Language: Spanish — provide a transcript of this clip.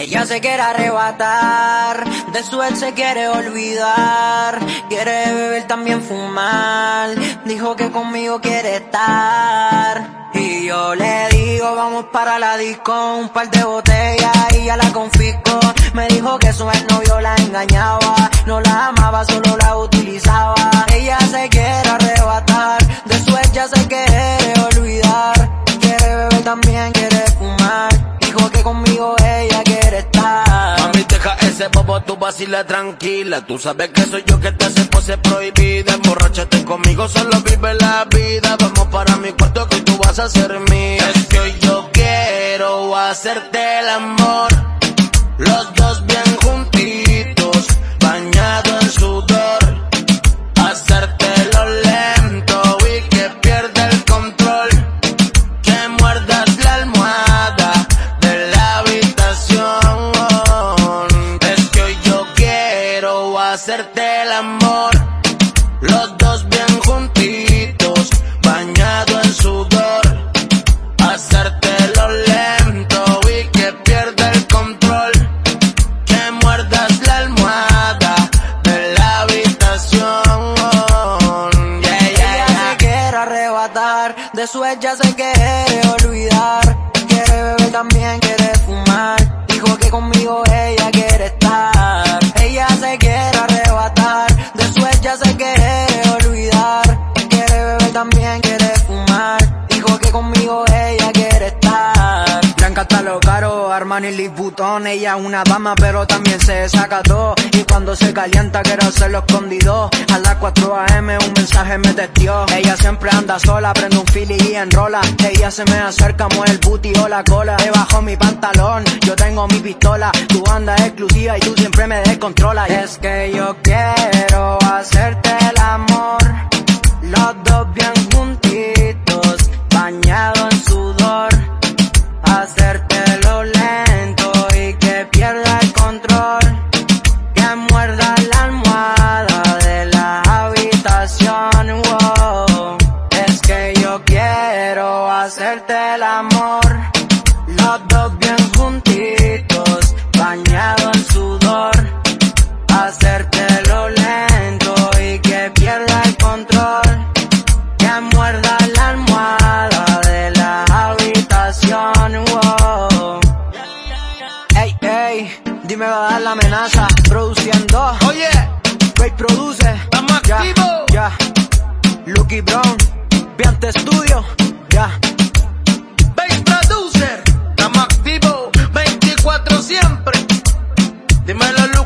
Ella se quiere arrebatar, de su se quiere olvidar, quiere beber también fumar, dijo que conmigo quiere estar. Y yo le digo, vamos para la disco, un par de botellas y ya la confisco. Me dijo que su ex novio la engañaba, no la amaba, solo la utilizaba. Ella se quiere arrebatar, de su ex ya se quiere olvidar, quiere beber también, quiere fumar, dijo que conmigo ella ese bobo tú vacila tranquila. Tú sabes que soy yo que te hace pose prohibida. Emborráchate conmigo, solo vive la vida. Vamos para mi cuarto que tú vas a ser mía. Es que yo quiero hacerte el amor. Hacerte el amor. Los dos bien juntitos, bañado en sudor. Hacerte lo lento y que pierda el control. Que muerdas la almohada de la habitación. Yeah, yeah, Ella se quiere arrebatar, de su ella se quiere olvidar. Quiere beber también, quiere fumar. Dijo que conmigo también quiere fumar. Dijo que conmigo ella quiere estar. Blanca está lo caro, Armani Louis Vuitton. Ella es una dama, pero también se saca. Y cuando se calienta, quiero hacerlo escondido. A las 4 a.m. un mensaje me testió. Ella siempre anda sola, prende un fili y enrola. Ella se me acerca, mueve el booty o la cola. Debajo mi pantalón, yo tengo mi pistola. Tu banda exclusiva y tú siempre me descontrolas. es que yo quiero hacerte el quiero hacerte el amor. Los dos bien juntitos, bañado en sudor. Hacértelo lento y que pierda el control. Dime va a dar la amenaza, produciendo. Oye, Ray produce. Estamos activos. Ya, Lucky Brown. Dímelo,